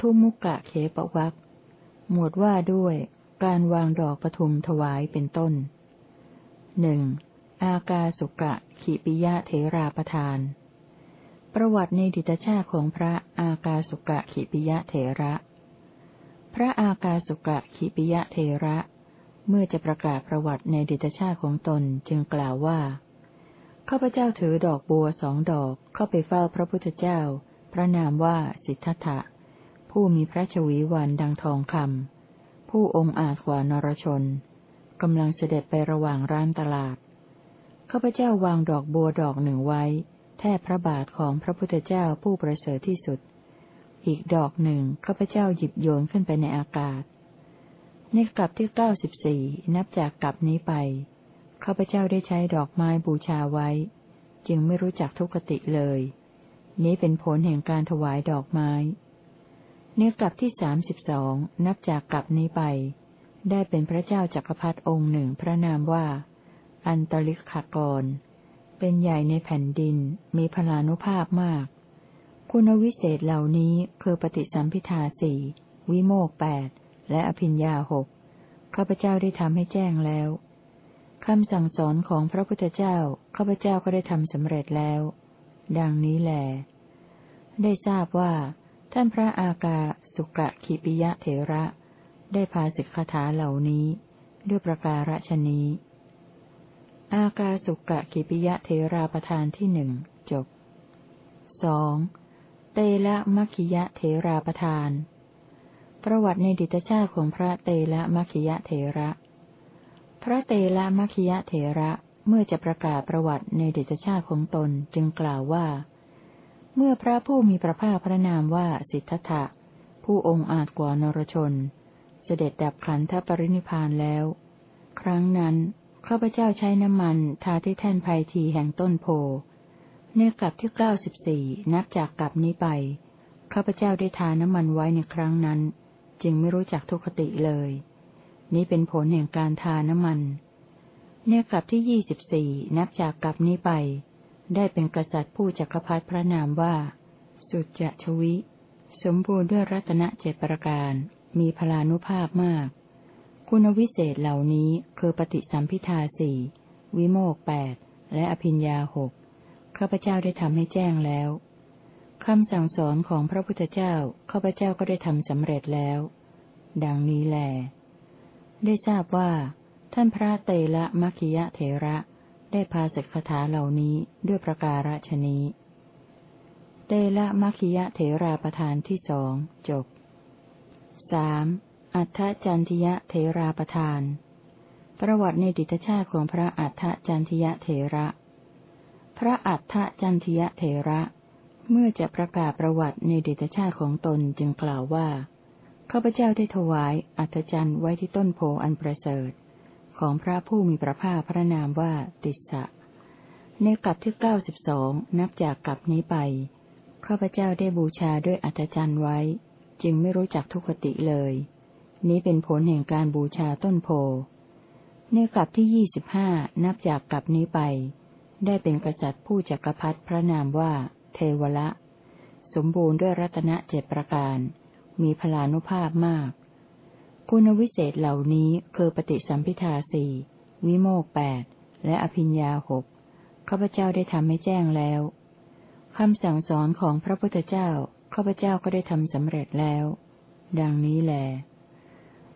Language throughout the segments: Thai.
ทุมุกกะเขปวักหมวดว่าด้วย การวางดอกปทุมถวายเป็นต้นหนึ่งอากาสุกะขิปิยะเถราประทาน ประวัติในดิตชาติของพระอากาสุกะขิปิยะเถระ พระอากาสุกะขิปิยะเถระ เมื่อจะประกาศประวัติในดิตชาติของตนจึงกล่าวว่าข้าพเจ้าถือดอกบัวสองดอกเข้าไปเฝ้าพระพุทธเจ้า พระนามว่าสิทธัตถะ ผู้มีพระชวีวันดังทองคำผู้องค์อาจกว่านรชนกำลังเสด็จไประหว่างร้านตลาดข้าพเจ้าวางดอกบัวดอกหนึ่งไว้ แทบพระบาทของพระพุทธเจ้าผู้ประเสริฐที่สุด อีกดอกหนึ่งข้าพเจ้าหยิบโยนขึ้นไปในอากาศ ในกลับที่เก้าสิบสี่นับจากกลับนี้ไปข้าพเจ้าได้ใช้ดอกไม้บูชาไว้ จึงไม่รู้จักทุกติเลย นี้เป็นผลแห่งการถวายดอกไม้ เนื้อกลับที่สามสิบสองนับจากกลับนี้ไป ได้เป็นพระเจ้าจักรพรรดิองค์หนึ่งพระนามว่า อันตลิกขากร เป็นใหญ่ในแผ่นดินมีพลานุภาพมาก คุณวิเศษเหล่านี้คือปฏิสัมพิทาสี่วิโมกแปดและอภิญญาหกข้าพเจ้าได้ทำให้แจ้งแล้วคำสั่งสอนของพระพุทธเจ้าข้าพเจ้าก็ได้ทำสำเร็จแล้ว ดังนี้แหลได้ทราบว่า ท่านพระอากาสุกะขิปิยะเถระ ได้พาสิกขาถาเหล่านี้ ด้วยประการฉนี้ อากาสุกะขิปิยะเถราประธานที่หนึ่งจบสองเตละมัคคิยะเถราประธาน ประวัติในดิตชาติของพระเตละมัคคิยะเถระ พระเตละมัคคิยะเถระเมื่อจะประกาศประวัติในเดชชาติของตนจึงกล่าวว่า เมื่อพระผู้มีพระภาคพระนามว่าสิทธัตถะผู้องค์อาจกว่านรชน เสด็จดับขันธปรินิพานแล้ว ครั้งนั้นข้าพเจ้าใช้น้ำมันทาที่แท่นภัยทีแห่งต้นโพเนื่อกลับที่เก้าสิบสี่นับจากกลับนี้ไปข้าพเจ้าได้ทาน้ำมันไว้ในครั้งนั้น จึงไม่รู้จักทุกขติเลย นี้เป็นผลแห่งการทาน้ำมัน เนื่อกลับที่ยี่สิบสี่นับจากกลับนี้ไป ได้เป็นกษัตริย์ผู้จักรพรรดิพระนามว่า สุจชวิ สมบูรณ์ด้วยรัตนเจตประการ มีพลานุภาพมาก คุณวิเศษเหล่านี้คือปฏิสัมพิทาสี่วิโมกแปดและอภิญญาหกข้าพเจ้าได้ทำให้แจ้งแล้วคำสั่งสอนของพระพุทธเจ้าข้าพเจ้าก็ได้ทำสำเร็จแล้ว ดังนี้แหละได้ทราบว่า ท่านพระเตละมัคิยะเถระ ได้พาสิกคถาเหล่านี้ด้วยประการฉนี้เตละมัคคิยะเถราประธานที่สองจบสามอัฏฐจันทิยะเถราประธาน ประวัติในดิตชาติของพระอัฏฐจันทิยะเถระ พระอัฏฐจันทิยะเถระ เมื่อจะประกาศประวัติในดิตชาติของตนจึงกล่าวว่าข้าพเจ้าได้ถวายอัตจันไว้ที่ต้นโพอันประเสริฐ ของพระผู้มีพระภาคพระนามว่าติสสะ ในกลับที่เก้าสิบสองนับจากกลับนี้ไป ข้าพเจ้าได้บูชาด้วยอัตจันไว้ จึงไม่รู้จักทุกขติเลย นี้เป็นผลแห่งการบูชาต้นโพในกลับที่ยี่สิบห้านับจากกลับนี้ไป ได้เป็นกษัตริย์ผู้จักรพรรดิพระนามว่า เทวละ สมบูรณ์ด้วยรัตนเจ็ดประการ มีพลานุภาพมาก คุณวิเศษเหล่านี้คือปฏิสัมพิทาสี่วิโมกแปดและอภิญญาหกข้าพเจ้าได้ทำให้แจ้งแล้วคำสั่งสอนของพระพุทธเจ้าข้าพเจ้าก็ได้ทำสำเร็จแล้ว ดังนี้แล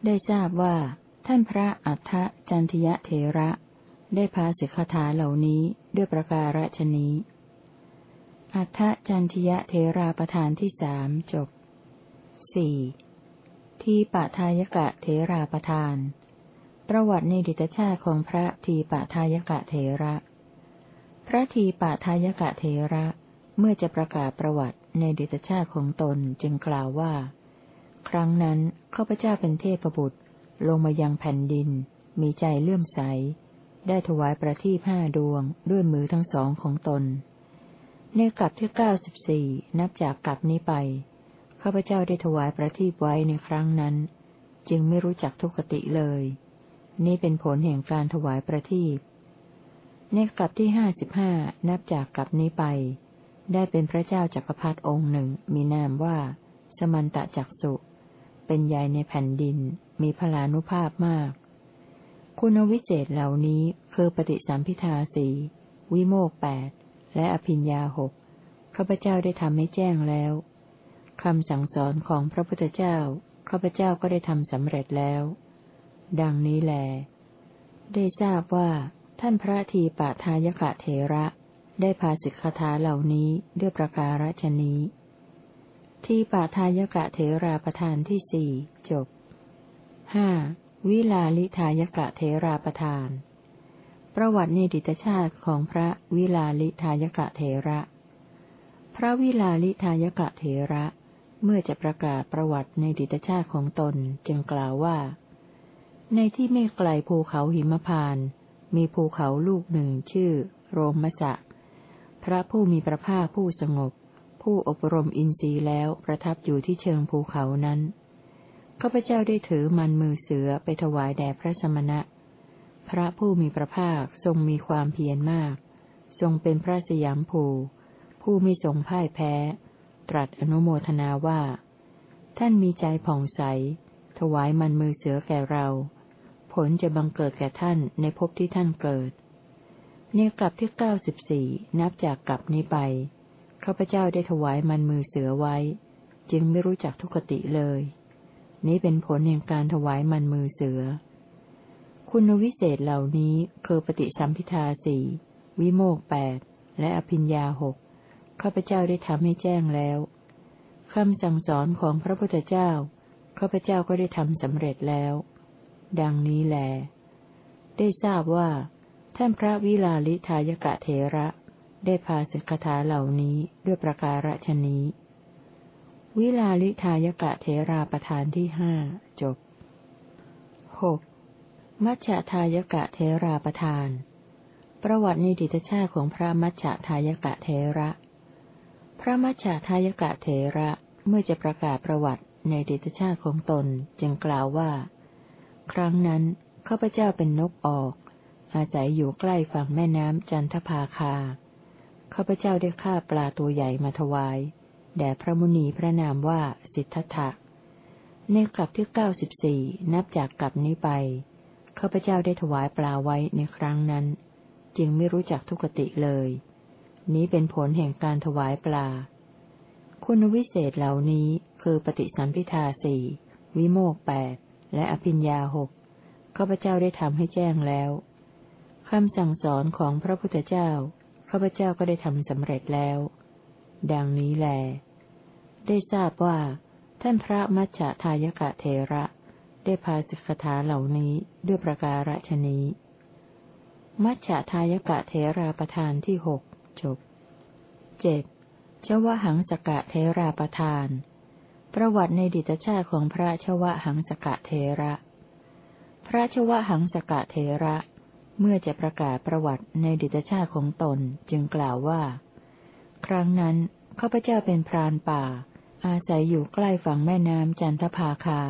ได้ทราบว่า ท่านพระอัฏฐจันทยเถระ ได้พาสิกขาเหล่านี้ด้วยประการฉนี้ อัฏฐจันทยเถราประธานที่สามจบสี่ ทีปะทายกะเถราประทาน ประวัติในดิตชาติของพระทีปะทายกะเถระ พระทีปะทายกะเถระ เมื่อจะประกาศประวัติในดิตชาติของตนจึงกล่าวว่า ครั้งนั้นข้าพเจ้าเป็นเทพบุตร ลงมายังแผ่นดิน มีใจเลื่อมใส ได้ถวายประทีปห้าดวงด้วยมือทั้งสองของตน ในกลับที่เก้าสิบสี่นับจากกลับนี้ไป ข้าพเจ้าได้ถวายประทีปไว้ในครั้งนั้น จึงไม่รู้จักทุกขติเลย นี่เป็นผลแห่งการถวายประทีปในกลับที่ห้าสิบห้านับจากกลับนี้ไป ได้เป็นพระเจ้าจักรพรรดิองค์หนึ่ง มีนามว่า สมันตะจักสุ เป็นใหญ่ในแผ่นดิน มีพลานุภาพมาก คุณวิเศษเหล่านี้คือปฏิสัมพิทาสีวิโมกแปดและอภิญญาหกข้าพเจ้าได้ทำให้แจ้งแล้ว คำสั่งสอนของพระพุทธเจ้า ข้าพเจ้าก็ได้ทำสำเร็จแล้ว ดังนี้แล ได้ทราบว่า ท่านพระทีปะทายกะเถระ ได้พาสิกขาเหล่านี้ด้วยประการฉนี้ ทีปาทายกะเถราประธานที่สี่จบห้าวิลาลิทายกะเถราประธาน ประวัติในดิตชาติของพระวิลาลิทายกะเถระ พระวิลาลิทายกะเถระ เมื่อจะประกาศประวัติในดิตชาติของตนจึงกล่าวว่า ในที่ไม่ไกลภูเขาหิมพาน มีภูเขาลูกหนึ่งชื่อ โรมสะ พระผู้มีพระภาคผู้สงบ ผู้อบรมอินทรีย์แล้วประทับอยู่ที่เชิงภูเขานั้นข้าพเจ้าได้ถือมันมือเสือไปถวายแด่พระสมณะ พระผู้มีพระภาคทรงมีความเพียรมาก ทรงเป็นพระสยามภู ผู้ไม่ทรงพ่ายแพ้ ตรัสอนุโมทนาว่า ท่านมีใจผ่องใส ถวายมันมือเสือแก่เรา ผลจะบังเกิดแก่ท่านในภพที่ท่านเกิดในกลับที่เก้าสิบสี่นับจากกลับนี้ไปข้าพเจ้าได้ถวายมันมือเสือไว้ จึงไม่รู้จักทุกติเลย นี้เป็นผลแห่งการถวายมันมือเสือ คุณวิเศษเหล่านี้คือปฏิสัมพิทาสี่วิโมกแปดและอภิญญาหก ข้าพเจ้าได้ทำให้แจ้งแล้วคำสั่งสอนของพระพุทธเจ้า ข้าพเจ้าก็ได้ทำสำเร็จแล้ว ดังนี้แล ได้ทราบว่า ท่านพระวิลาลิทายกะเถระ ได้พาสิกขาเหล่านี้ด้วยประการฉนี้ วิลาลิทายกะเถราประธานที่ห้าจบหกมัชฌทายกะเถราประธาน ประวัติในดิตชาติของพระมัชฌทายกะเถระ พระมัชฌทายกะเถระเมื่อจะประกาศประวัติในดิตชาติของตนจึงกล่าวว่า ครั้งนั้นข้าพเจ้าเป็นนกออก อาศัยอยู่ใกล้ฝั่งแม่น้ำจันทภาคาข้าพเจ้าได้ฆ่าปลาตัวใหญ่มาถวายแด่พระมุนีพระนามว่าสิทธัตถะในกลับที่เก้าสิบสี่นับจากกลับนี้ไปข้าพเจ้าได้ถวายปลาไว้ในครั้งนั้น จึงไม่รู้จักทุกติเลย นี้เป็นผลแห่งการถวายปลา คุณวิเศษเหล่านี้คือปฏิสัมพิทาสี่วิโมกแปดและอภิญญาหกข้าพเจ้าได้ทำให้แจ้งแล้วคำสั่งสอนของพระพุทธเจ้าข้าพเจ้าก็ได้ทำสำเร็จแล้ว ดังนี้แล ได้ทราบว่า ท่านพระมัจฉทายกะเทระ ได้พาสิกขาเหล่านี้ด้วยประการฉนี้ มัจฉทายกะเทราประธานที่หก จบเจ็ดชวหังสกะเทราประธาน ประวัติในดิตชาติของพระชวหังสกะเทระ พระชวหังสกะเทระ เมื่อจะประกาศประวัติในดิตชาติของตนจึงกล่าวว่า ครั้งนั้นข้าพเจ้าเป็นพรานป่า อาศัยอยู่ใกล้ฝั่งแม่น้ำจันทภาคา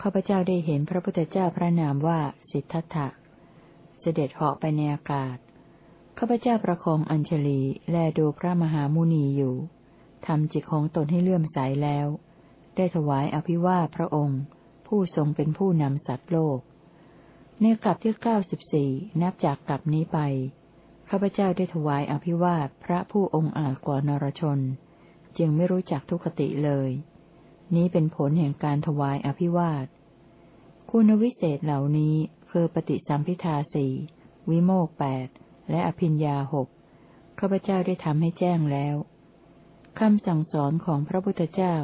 ข้าพเจ้าได้เห็นพระพุทธเจ้าพระนามว่าสิทธัตถะ เสด็จเหาะไปในอากาศ ข้าพเจ้าประคองอัญชลีแลดูพระมหามุนีอยู่ทำจิตของตนให้เลื่อมใสแล้ว ได้ถวายอภิวาพระองค์ ผู้ทรงเป็นผู้นำสัตว์โลก ในกลับที่เก้าสิบสี่นับจากกลับนี้ไปข้าพเจ้าได้ถวายอภิวาทพระผู้องค์อาจกว่านรชน จึงไม่รู้จักทุกขติเลย นี้เป็นผลแห่งการถวายอภิวาทคุณวิเศษเหล่านี้คือปฏิสัมพิทาสี่วิโมกแปด และอภิญญาหกข้าพเจ้าได้ทำให้แจ้งแล้วคำสั่งสอนของพระพุทธเจ้า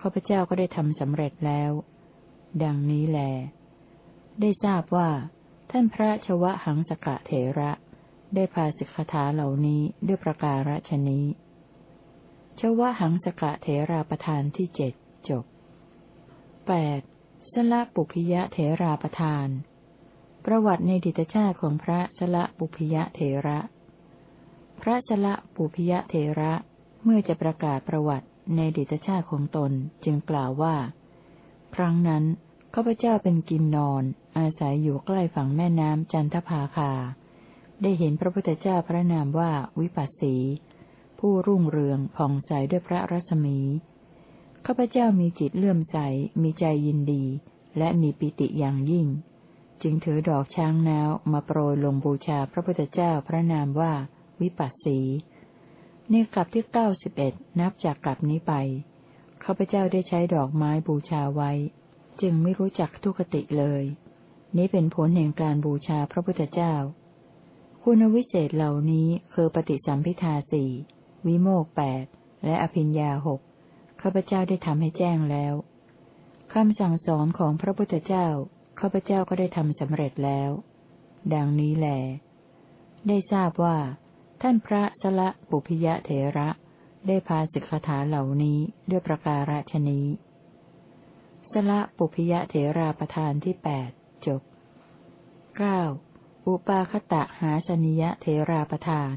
ข้าพเจ้าก็ได้ทำสำเร็จแล้ว ดังนี้แล ได้ทราบว่า ท่านพระชวะหังสกะเถระ ได้พาสิกขาเหล่านี้ด้วยประการฉนี้ชวะหังสกะเถราประธานที่เจ็ดจบแปดสละปุพิยะเถราประธาน ประวัติในดิตชาติของพระสละปุพยะเถระ พระสละปุพยะเถระเมื่อจะประกาศประวัติในดิตชาติของตนจึงกล่าวว่า ครั้งนั้นข้าพเจ้าเป็นกินนอนอาศัยอยู่ใกล้ฝั่งแม่น้ำจันทภาคา ได้เห็นพระพุทธเจ้าพระนามว่าวิปัสสี ผู้รุ่งเรืองผ่องใสด้วยพระรัศมีข้าพเจ้ามีจิตเลื่อมใสมีใจยินดี และมีปิติอย่างยิ่ง จึงถือดอกช้างน้าวมาโปรยลงบูชาพระพุทธเจ้าพระนามว่า วิปัสสีในกลับที่เก้าสิบเอ็ดนับจากกลับนี้ไปข้าพเจ้าได้ใช้ดอกไม้บูชาไว้ จึงไม่รู้จักทุกติเลย นี้เป็นผลแห่งการบูชาพระพุทธเจ้า คุณวิเศษเหล่านี้คือปฏิสัมพิทาสี่วิโมกแปดและอภิญญาหกข้าพเจ้าได้ทำให้แจ้งแล้วคำสั่งสอนของพระพุทธเจ้า ข้าพเจ้าก็ได้ทำสำเร็จแล้ว ดังนี้แหลได้ทราบว่า ท่านพระสละปุพิยะเถระ ได้พาสิกขาเหล่านี้ด้วยประการฉนี้สละปุพิยะเถราประธานที่แปดจบเก้าอุปาคตะหาสนิยะเถราประธาน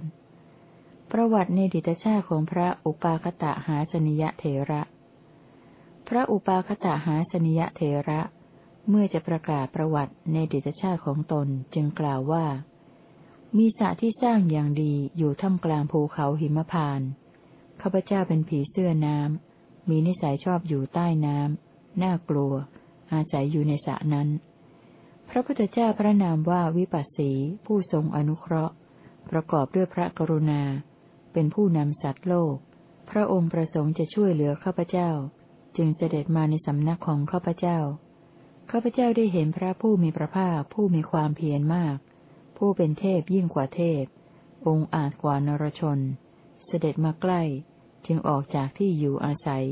ประวัติในดิตชาติของพระอุปาคตะหาสนิยะเถระ พระอุปาคตะหาสนิยะเถระ เมื่อจะประกาศประวัติในดิตชาติของตนจึงกล่าวว่า มีสระที่สร้างอย่างดีอยู่ท่ามกลางภูเขาหิมพานข้าพเจ้าเป็นผีเสื้อน้ำ มีนิสัยชอบอยู่ใต้น้ำ น่ากลัว อาศัยอยู่ในสระนั้น พระพุทธเจ้าพระนามว่าวิปัสสี ผู้ทรงอนุเคราะห์ ประกอบด้วยพระกรุณา เป็นผู้นำสัตว์โลก พระองค์ประสงค์จะช่วยเหลือข้าพเจ้า จึงเสด็จมาในสำนักของข้าพเจ้า ข้าพเจ้าได้เห็นพระผู้มีพระภาคผู้มีความเพียรมาก ผู้เป็นเทพยิ่งกว่าเทพ องค์อาจกว่านรชน เสด็จมาใกล้ จึงออกจากที่อยู่อาศัย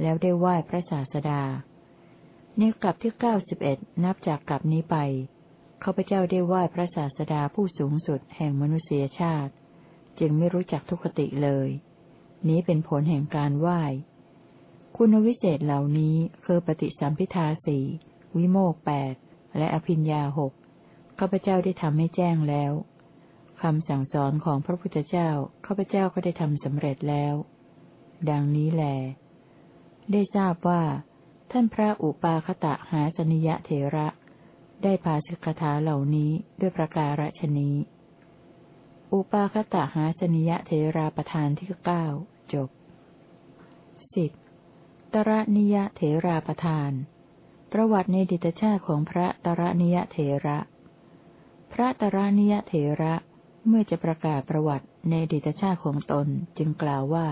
แล้วได้ไหว้พระศาสดา ในกลับที่เก้าสิบเอ็ดนับจากกลับนี้ไปข้าพเจ้าได้ไหว้พระศาสดาผู้สูงสุดแห่งมนุษยชาติ จึงไม่รู้จักทุกขติเลย นี้เป็นผลแห่งการไหว้ คุณวิเศษเหล่านี้คือปฏิสัมพิทาสี่ วิโมกแปดและอภิญญาหกข้าพเจ้าได้ทำให้แจ้งแล้วคำสั่งสอนของพระพุทธเจ้าข้าพเจ้าก็ได้ทำสำเร็จแล้ว ดังนี้แล ได้ทราบว่า ท่านพระอุปาคตะหาสนิยะเถระ ได้พาสิกขาเหล่านี้ด้วยประการฉนี้ อุปาคตะหาสนิยะเถราประธานที่เก้าจบสิบตระนิยะเถราประธาน ประวัติในดิตชาติของพระตระนิยะเถระ พระตระนิยะเถระเมื่อจะประกาศประวัติในดิตชาติของตนจึงกล่าวว่า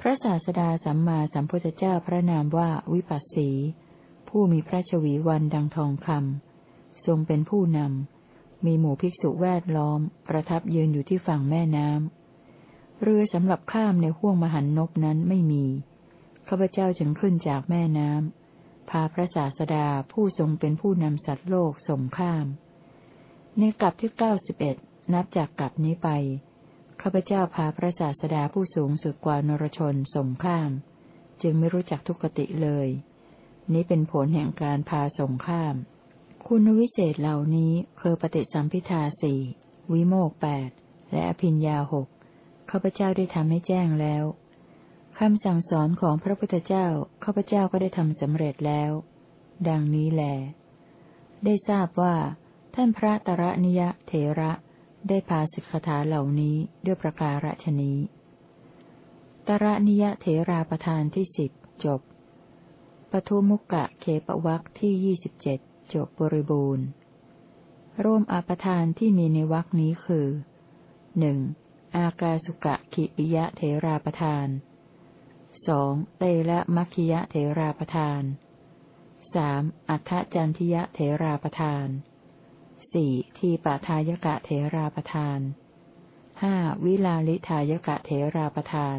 พระศาสดาสัมมาสัมพุทธเจ้าพระนามว่าวิปัสสี ผู้มีพระชวีวันดังทองคำทรงเป็นผู้นำ มีหมู่ภิกษุแวดล้อม ประทับยืนอยู่ที่ฝั่งแม่น้ำเรือสำหรับข้ามในห้วงมหันนกนั้นไม่มีข้าพเจ้าจึงขึ้นจากแม่น้ำ พาพระศาสดาผู้ทรงเป็นผู้นำสัตว์โลกส่งข้าม ในกลับที่เก้าสิบเอ็ดนับจากกลับนี้ไปข้าพเจ้าพาพระศาสดาผู้สูงสุดกว่านรชนส่งข้าม จึงไม่รู้จักทุกติเลย นี้เป็นผลแห่งการพาส่งข้าม คุณวิเศษเหล่านี้คือปฏิสัมพิทาสี่วิโมกแปดและอภิญญาหกข้าพเจ้าได้ทำให้แจ้งแล้ว คำสั่งสอนของพระพุทธเจ้าข้าพเจ้าก็ได้ทำสำเร็จแล้ว ดังนี้แล ได้ทราบว่า ท่านพระตระนิยะเถระได้พาสิกขาเหล่านี้ด้วยประการฉนี้ตระนิยเถราประธานที่สิบจบปทุมุกกะเคปวักที่ยี่สิบเจ็ดจบบริบูรณ์ ร่วมอาประธานที่มีในวักนี้คือหนึ่งอากาสุกะขิปิยะเถราประธาน สองเตละมัคคิยะเถราประธานสามอัฏฐจันทิยะเถราประธานสี่ทีปทายกะเถราประทานห้าวิลาลิทายกะเถราประทาน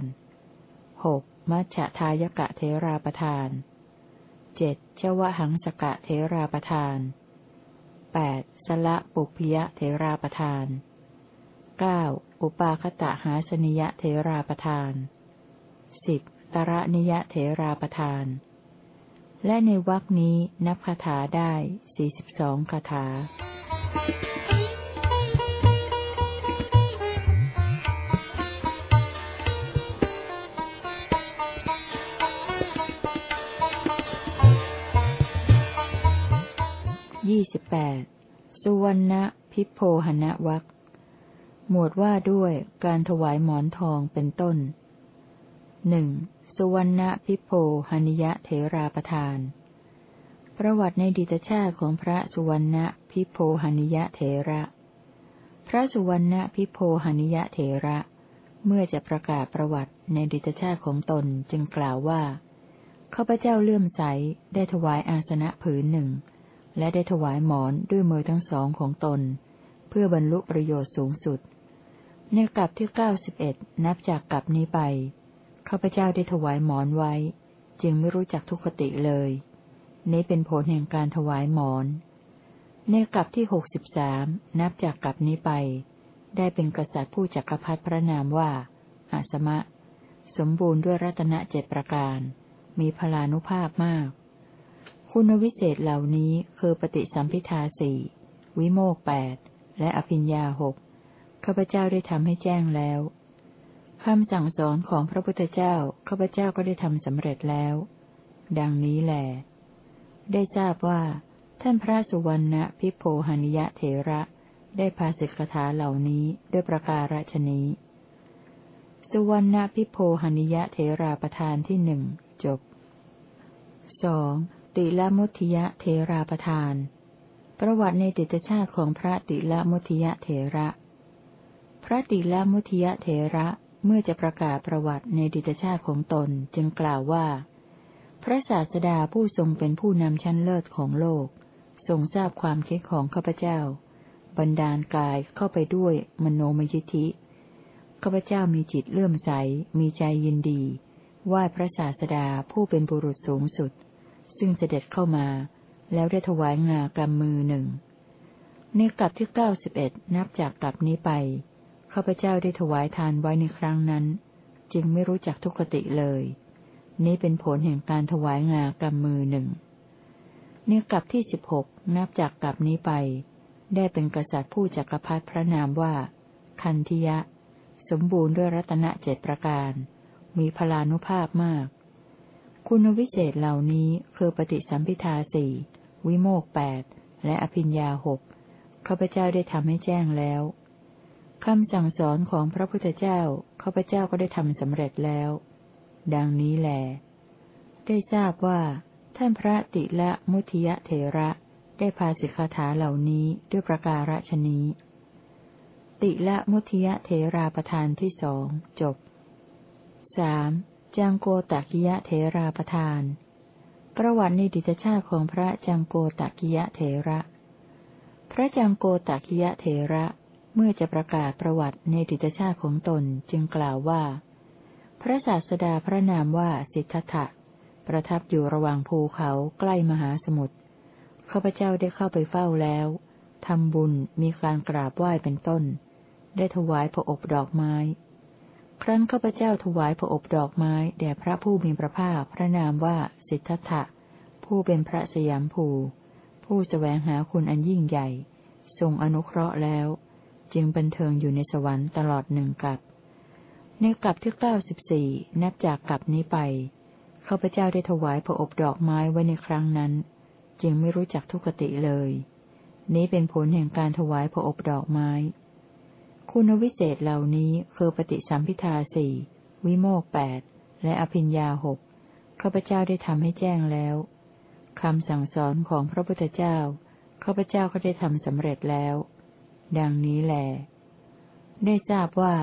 หกมัชฌทายกะเถราประทานเจ็ดชวหังสกะเถราประทานแปดสละปุพยะเถราประทานเก้าอุปาคตะหาสนิยะเถราประทานสิบ ตระนิยะเถราประทาน และในวรคนี้นับคาถาได้สี่สิบสองคาถายี่สิบแปดสุวรรณพิโพหณวักหมวดว่าด้วยการถวายหมอนทองเป็นต้นหนึ่ง สุวรรณพิโพหนิยะเถราประธาน ประวัติในดิตชาติของพระสุวรรณพิโพหนิยะเถระ พระสุวรรณพิโพหนิยะเถระ เมื่อจะประกาศประวัติในดิตชาติของตนจึงกล่าวว่าข้าพเจ้าเลื่อมใสได้ถวายอาสนะผืนหนึ่ง และได้ถวายหมอนด้วยมือทั้งสองของตน เพื่อบรรลุประโยชน์สูงสุด ในกลับที่เก้าสิบเอ็ดนับจากกลับนี้ไป ข้าพเจ้าได้ถวายหมอนไว้ จึงไม่รู้จักทุกขติเลย นี้เป็นผลแห่งการถวายหมอน ในกลับที่หกสิบสามนับจากกลับนี้ไป ได้เป็นกษัตริย์ผู้จักรพรรดิพระนามว่า อาสมะ สมบูรณ์ด้วยรัตนเจ็ดประการ มีพลานุภาพมาก คุณวิเศษเหล่านี้คือปฏิสัมพิทาสี่วิโมกแปดและอภิญญาหกข้าพเจ้าได้ทำให้แจ้งแล้ว คำสั่งสอนของพระพุทธเจ้าข้าพเจ้าก็ได้ทำสำเร็จแล้ว ดังนี้แหลได้ทราบว่า ท่านพระสุวรรณพิโพหานิยะเถระ ได้พาสิกขาเหล่านี้ด้วยประการฉนี้ สุวรรณพิโพหานิยะเถราประธานที่หนึ่งจบสองติละมุทิยะเทราประทาน ประวัติในติตชาติของพระติละมุทิยะเถระ พระติละมุทิยะเถระ เมื่อจะประกาศประวัติในดิตชาติของตนจึงกล่าวว่า พระศาสดาผู้ทรงเป็นผู้นำชั้นเลิศของโลก ทรงทราบความคิดของข้าพเจ้าบันดาลกายเข้าไปด้วยมโนมยิธิข้าพเจ้ามีจิตเลื่อมใส มีใจยินดีไหว้พระศาสดาผู้เป็นบุรุษสูงสุด ซึ่งเสด็จเข้ามา แล้วได้ถวายงากำมือหนึ่งในกลับที่เก้าสิบเอ็ดนับจากกลับนี้ไป ข้าพเจ้าได้ถวายทานไว้ในครั้งนั้น จึงไม่รู้จักทุกขติเลย นี้เป็นผลแห่งการถวายงากำมือหนึ่งในกลับที่สิบหกนับจากกลับนี้ไป ได้เป็นกษัตริย์ผู้จักรพรรดิพระนามว่า คันธิยะ สมบูรณ์ด้วยรัตนเจ็ดประการ มีพลานุภาพมาก คุณวิเศษเหล่านี้คือปฏิสัมพิทาสี่วิโมกแปดและอภิญญาหกข้าพเจ้าได้ทำให้แจ้งแล้ว คำสั่งสอนของพระพุทธเจ้าข้าพเจ้าก็ได้ทำสำเร็จแล้ว ดังนี้แหลได้ทราบว่า ท่านพระติละมุทิยะเถระได้พาสิกขาถาเหล่านี้ด้วยประการฉนี้ ติละมุทิยะเถราประธานที่สองจบสามจังโกตกิยะเถราประธาน ประวัติในดิตชาติของพระจังโกตกิยะเถระ พระจังโกตกิยะเถระ เมื่อจะประกาศประวัติในดิตชาติของตนจึงกล่าวว่า พระศาสดาพระนามว่าสิทธัตถะประทับอยู่ระหว่างภูเขาใกล้มหาสมุทรข้าพเจ้าได้เข้าไปเฝ้าแล้วทำบุญมีการกราบไหว้เป็นต้น ได้ถวายพระอบดอกไม้ ครั้นข้าพเจ้าถวายพระอบดอกไม้แด่พระผู้มีพระภาคพระนามว่าสิทธัตถะผู้เป็นพระสยามภู ผู้สแสวงหาคุณอันยิ่งใหญ่ ทรงอนุเคราะห์แล้ว จึงบันเทิงอยู่ในสวรรค์ตลอดหนึ่งกับในกลับที่เก้าสิบสี่นับจากกลับนี้ไปข้าพเจ้าได้ถวายพระอบดอกไม้ไว้ในครั้งนั้น จึงไม่รู้จักทุกติเลย นี้เป็นผลแห่งการถวายพระอบดอกไม้ คุณวิเศษเหล่านี้คือปฏิสัมพิทาสี่วิโมกแปดและอภิญญาหกข้าพเจ้าได้ทำให้แจ้งแล้วคำสั่งสอนของพระพุทธเจ้าข้าพเจ้าก็ได้ทำสำเร็จแล้ว ดังนี้แหลได้ทราบว่า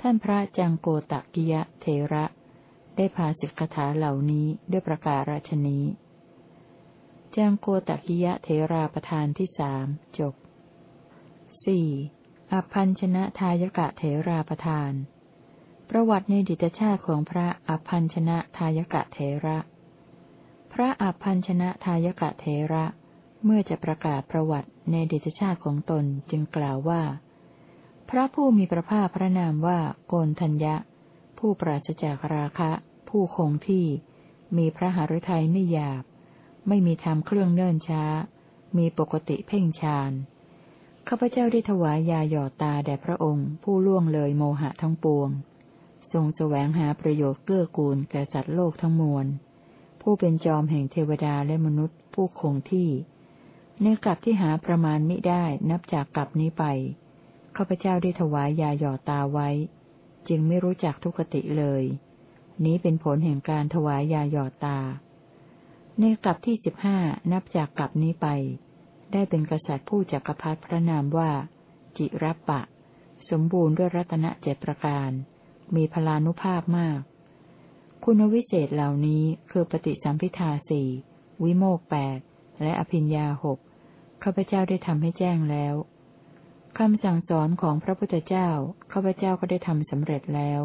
ท่านพระจังโกตะกิยะเทระ ได้พาสิกขาเหล่านี้ด้วยประกาศชนี้ จังโกตะกิยะเทราประธานที่สามจบสี่อภัญชนะทายกะเถราประทาน ประวัติในดิตชาติของพระอภัญชนะทายกะเถระ พระอภัญชนะทายกะเถระ เมื่อจะประกาศประวัติ ในเดิตชาติของตนจึงกล่าวว่า พระผู้มีพระภาคพระนามว่าโกนทัญญะ ผู้ปราศจากราคะ ผู้คงที่ มีพระหฤทัยไม่หยาบ ไม่มีธรรมเครื่องเนิ่นช้า มีปกติเพ่งฌานข้าพเจ้าได้ถวายยาหยอดตาแด่พระองค์ ผู้ล่วงเลยโมหะทั้งปวง ทรงแสวงหาประโยชน์เกื้อกูลแก่สัตว์โลกทั้งมวล ผู้เป็นจอมแห่งเทวดาและมนุษย์ ผู้คงที่ ในกลับที่หาประมาณมิได้นับจากกลับนี้ไปข้าพเจ้าได้ถวายยาหยอดตาไว้ จึงไม่รู้จักทุกติเลย นี้เป็นผลแห่งการถวายยาหยอดตา ในกลับที่สิบห้านับจากกลับนี้ไป ได้เป็นกษัตริย์ผู้จักรพรรดิพระนามว่า จิรปะ สมบูรณ์ด้วยรัตนเจ็ดประการ มีพลานุภาพมาก คุณวิเศษเหล่านี้คือปฏิสัมพิทาสี่วิโมกแปด และอภิญญาหกข้าพเจ้าได้ทำให้แจ้งแล้วคำสั่งสอนของพระพุทธเจ้าข้าพเจ้าก็ได้ทำสำเร็จแล้ว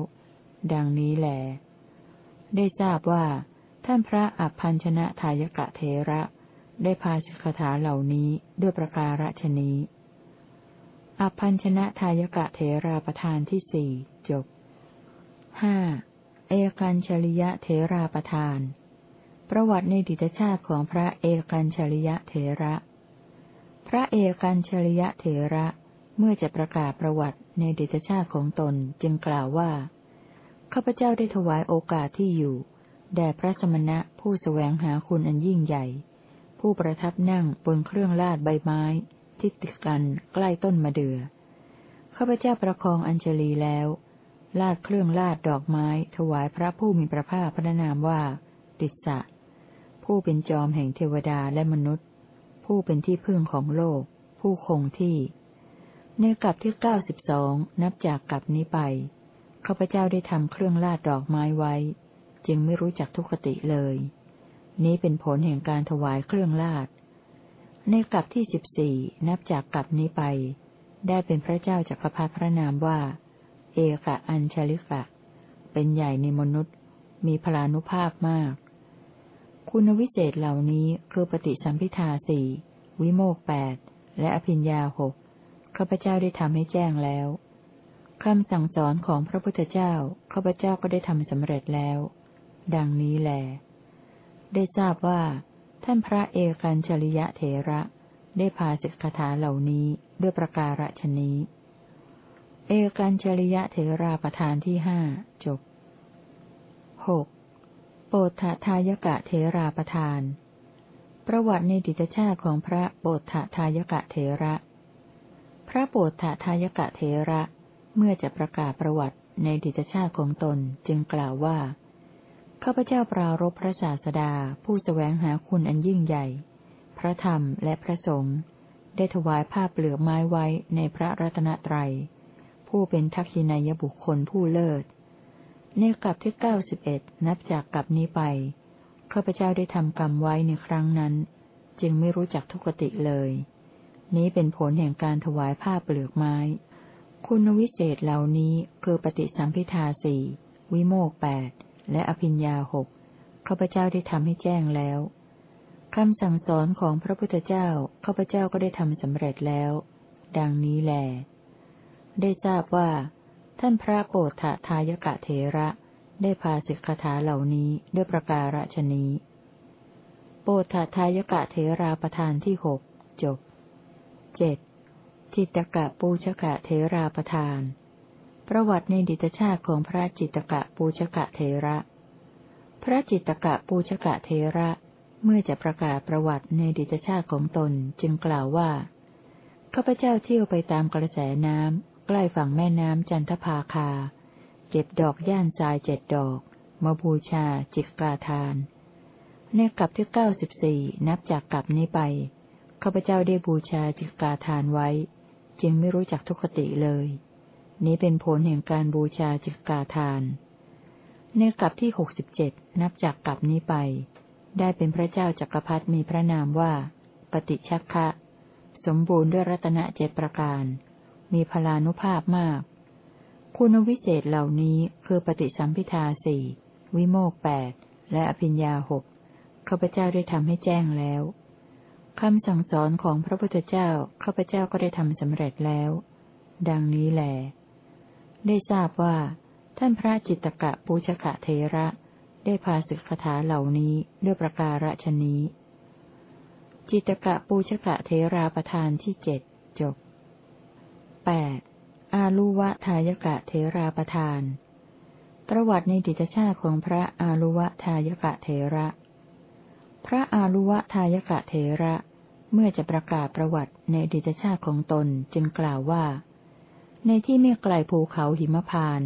ดังนี้แหลได้ทราบว่า ท่านพระอัพพัญชนะทายกะเทระ ได้พาสิกขาเหล่านี้ด้วยประการฉนี้อัพพัญชนะทายกะเทราประธานที่สี่จบห้าเอกันชริยะเทราประธาน ประวัติในดิตชาติของพระเอกันชริยะเทระ พระเอกันชริยะเทระ เมื่อจะประกาศประวัติในดิตชาติของตนจึงกล่าวว่า ข้าพเจ้าได้ถวายโอกาสที่อยู่ แด่พระสมณะผู้สแสวงหาคุณอันยิ่งใหญ่ ผู้ประทับนั่งบนเครื่องลาดใบไม้ ที่ติดกันใกล้ต้นมะเดือ่อ ข้าพเจ้าประคองอัญชลีแล้ว ลาดเครื่องลาดดอกไม้ ถวายพระผู้มีพระภาคพระนามว่า ติสสะ ผู้เป็นจอมแห่งเทวดาและมนุษย์ ผู้เป็นที่พึ่งของโลก ผู้คงที่ ในกลับที่เก้าสิบสองนับจากกลับนี้ไปข้าพเจ้าได้ทำเครื่องลาดดอกไม้ไว้ จึงไม่รู้จักทุกขติเลย นี้เป็นผลแห่งการถวายเครื่องลาด ในกลับที่สิบสี่นับจากกลับนี้ไป ได้เป็นพระเจ้าจักรพรรดิพระนามว่า เอกะอัญชลิกะ เป็นใหญ่ในมนุษย์ มีพลานุภาพมาก คุณวิเศษเหล่านี้คือปฏิสัมพิทาสี่วิโมกแปดและอภิญญาหกข้าพเจ้าได้ทำให้แจ้งแล้วคำสั่งสอนของพระพุทธเจ้าข้าพเจ้าก็ได้ทำสำเร็จแล้ว ดังนี้แหลได้ทราบว่า ท่านพระเอกันชริยะเถระ ได้พาสิกขาเหล่านี้ด้วยประการฉนี้ เอกันชริยะเถราประธานที่ห้าจบหก โปธทายกะเถราประธาน ประวัติในดิตชาติของพระโปธทายกะเถระ พระโปธทายกะเถระ เมื่อจะประกาศประวัติในดิตชาติของตนจึงกล่าวว่า ข้าพเจ้าปรารบพระศาสดาผู้สแสวงหาคุณอันยิ่งใหญ่ พระธรรมและพระสงฆ์ได้ถวายผ้าเปลือกไม้ไว้ในพระรัตนตรัย ผู้เป็นทักษินายบุคคลผู้เลิศ ในกลับที่เก้าสิบเอ็ดนับจากกลับนี้ไปข้าพเจ้าได้ทำกรรมไว้ในครั้งนั้น จึงไม่รู้จักทุกติเลย นี้เป็นผลแห่งการถวายผ้าเปลือกไม้ คุณวิเศษเหล่านี้คือปฏิสัมพิทาสี่วิโมกแปดและอภิญญาหกข้าพเจ้าได้ทำให้แจ้งแล้วคำสั่งสอนของพระพุทธเจ้าข้าพเจ้าก็ได้ทำสำเร็จแล้ว ดังนี้แลได้ทราบว่า ท่านพระโกฏฐทายกะเทระ ได้พาสิกขาเหล่านี้ด้วยประการฉนี้ โปฏทายกะเทราประธานที่หกจบเจ็ดจิตกะปูชกะเทราประทาน ประวัติในดิตชาติของพระจิตกะปูชกะเทระ พระจิตกะปูชกะเทระเมื่อจะประกาศประวัติในดิตชาติของตนจึงกล่าวว่าข้าพเจ้าเที่ยวไปตามกระแสน้ำ ใกล้ฝั่งแม่น้ำจันทภาคา เก็บดอกย่านทรายเจ็ดดอก มาบูชาจิกกาทาน ในกลับที่เก้าสิบสี่นับจากกลับนี้ไปข้าพเจ้าได้บูชาจิกกาทานไว้ จึงไม่รู้จักทุกขติเลย นี้เป็นผลแห่งการบูชาจิกกาทาน ในกลับที่หกสิบเจ็ดนับจากกลับนี้ไป ได้เป็นพระเจ้าจักรพรรดิมีพระนามว่า ปฏิชักคะ สมบูรณ์ด้วยรัตนเจตประการ มีพลานุภาพมาก คุณวิเศษเหล่านี้คือปฏิสัมพิทาสี่วิโมกแปดและอภิญญาหกข้าพเจ้าได้ทำให้แจ้งแล้วคำสั่งสอนของพระพุทธเจ้าข้าพเจ้าก็ได้ทำสำเร็จแล้ว ดังนี้แหลได้ทราบว่า ท่านพระจิตกะปูชกะเทระ ได้พาสึกคาถาเหล่านี้ด้วยประการฉนี้ จิตกะปูชกะเทราประธานที่เจ็ดจบ แปดอาลุวะทายกะเทราประธาน ประวัติในดิตชาติของพระอาลุวะทายกะเทระ พระอาลุวะทายกะเทระ เมื่อจะประกาศประวัติในดีตชาติของตนจึงกล่าวว่า ในที่ไม่ไกลภูเขาหิมพาน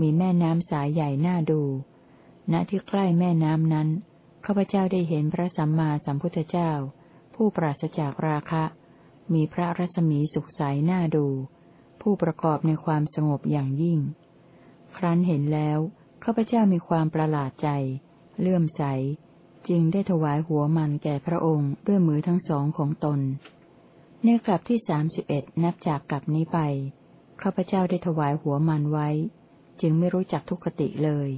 มีแม่น้ำสายใหญ่น่าดู ณ ที่ใกล้แม่น้ำนั้น ข้าพเจ้าได้เห็นพระสัมมาสัมพุทธเจ้า ผู้ปราศจากราคะ มีพระรัศมีสุขใสน่าดู ผู้ประกอบในความสงบอย่างยิ่ง ครั้นเห็นแล้วข้าพเจ้ามีความประหลาดใจ เลื่อมใส จึงได้ถวายหัวมันแก่พระองค์ด้วยมือทั้งสองของตน ในกลับที่สามสิบเอ็ดนับจากกลับนี้ไปข้าพเจ้าได้ถวายหัวมันไว้ จึงไม่รู้จักทุกขติเลย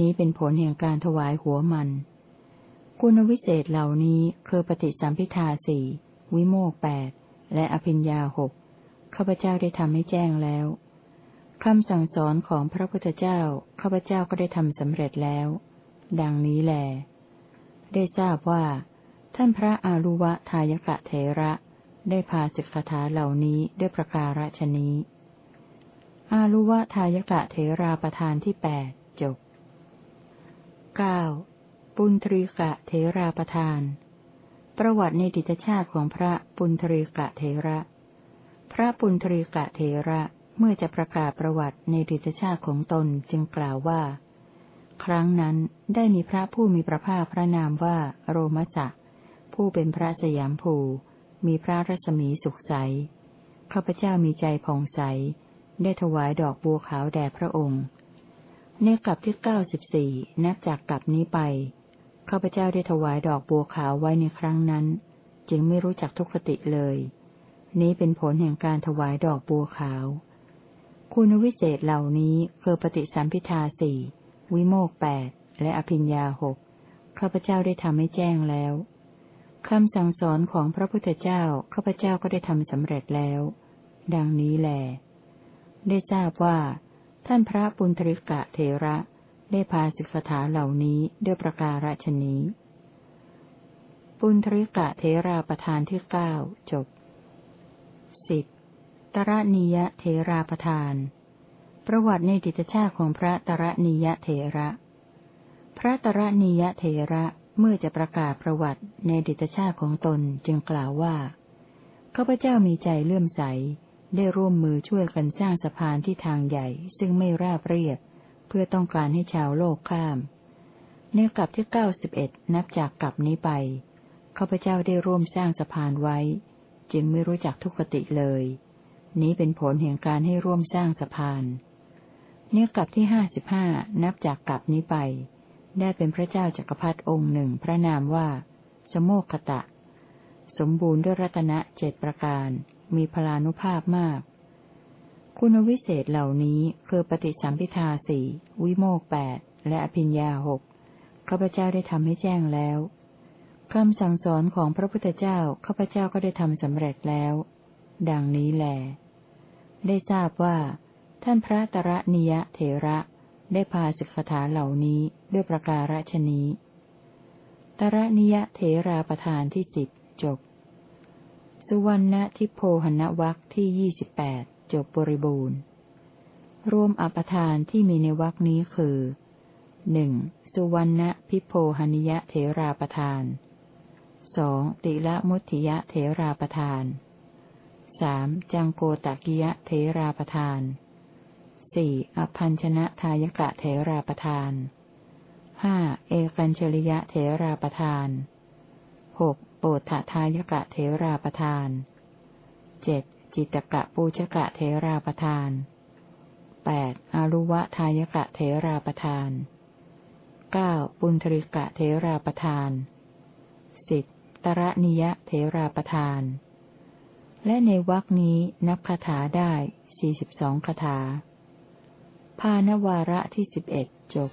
นี้เป็นผลแห่งการถวายหัวมัน คุณวิเศษเหล่านี้คือปฏิสัมพิทาสี่วิโมกแปดและอภิญญาหก ข้าพเจ้าได้ทำให้แจ้งแล้วคำสั่งสอนของพระพุทธเจ้า ข้าพเจ้าก็ได้ทำสำเร็จแล้ว ดังนี้แหลได้ทราบว่า ท่านพระอารุวะทายกะเทระ ได้พาสิกขาเหล่านี้ด้วยประการฉนี้ อารุวะทายกะเทราประธานที่แปดจบเก้าปุณตรีกะเทราประธาน ประวัติในดิตชาติของพระปุณตรีกะเทระ พระปุณตรีกะเทระเมื่อจะประกาศประวัติในดิตชาติของตนจึงกล่าวว่า ครั้งนั้นได้มีพระผู้มีพระภาคพระนามว่าโรมสะ ผู้เป็นพระสยามภู มีพระรัศมีสุขใสข้าพเจ้ามีใจผ่องใส ได้ถวายดอกบัวขาวแด่พระองค์ ในกลับที่เก้าสิบสี่นับจากกลับนี้ไปข้าพเจ้าได้ถวายดอกบัวขาวไว้ในครั้งนั้น จึงไม่รู้จักทุกขติเลย นี้เป็นผลแห่งการถวายดอกบัวขาว คุณวิเศษเหล่านี้คือปฏิสัมพิทาสี่วิโมกแปดและอภิญญาหกข้าพเจ้าได้ทำให้แจ้งแล้วคำสั่งสอนของพระพุทธเจ้าข้าพเจ้าก็ได้ทำสำเร็จแล้ว ดังนี้แลได้ทราบว่า ท่านพระปุณธริกะเทระได้พาสิกขาเหล่านี้ด้วยประการฉนี้ ปุณธริกะเทราประธานที่เก้าจบ สิบตระนิยเทราประธาน ประวัติในดิตชาติของพระตระนิยเทระ พระตระนิยเทระเมื่อจะประกาศประวัติในดิตชาติของตนจึงกล่าวว่าข้าพเจ้ามีใจเลื่อมใส ได้ร่วมมือช่วยกันสร้างสะพานที่ทางใหญ่ ซึ่งไม่ราบเรียบ เพื่อต้องการให้ชาวโลกข้ามในกลับที่เก้าสิบเอ็ดนับจากกลับนี้ไปข้าพเจ้าได้ร่วมสร้างสะพานไว้ จึงไม่รู้จักทุกขติเลย นี้เป็นผลแห่งการให้ร่วมสร้างสะพานเนื้อกลับที่ห้าสิบห้านับจากกลับนี้ไป ได้เป็นพระเจ้าจักรพรรดิองค์หนึ่งพระนามว่า สโมกขตะ สมบูรณ์ด้วยรัตนะเจ็ดประการ มีพลานุภาพมาก คุณวิเศษเหล่านี้คือปฏิสัมพิทาสี่วิโมกแปดและอภิญญาหกข้าพเจ้าได้ทำให้แจ้งแล้ว คำสั่งสอนของพระพุทธเจ้าข้าพเจ้าก็ได้ทำสำเร็จแล้ว ดังนี้แหลได้ทราบว่า ท่านพระตระนิยเถระได้พาสิกขาเหล่านี้ด้วยประการฉนี้ตระนิยเถราประธานที่สิบจบ สุวรรณทิโพหณวักที่ยี่สิบแปดจบบริบูรณ์ รวมอปทานที่มีในวักนี้คือหนึ่งสุวรรณพิโพหนิยเถราประธาน สองติละมุติยะเถราประธานสามจังโกตกิยะเถราประธานสี่อภัญชนะทายกะเถราประทานห้าเอกัญชริยะเถราประทานหกโปถทายกะเถราประทานเจ็ดจิตกะปูชกะเถราประทานแปดอารุวะทายกะเถราประทานเก้าปุณธริกะเถราประทาน ตระนิยะเถราประทาน และในวรคนี้นับคาถาได้สี่สิบสองคาถา ภานวาระที่สิบเอ็ดจบ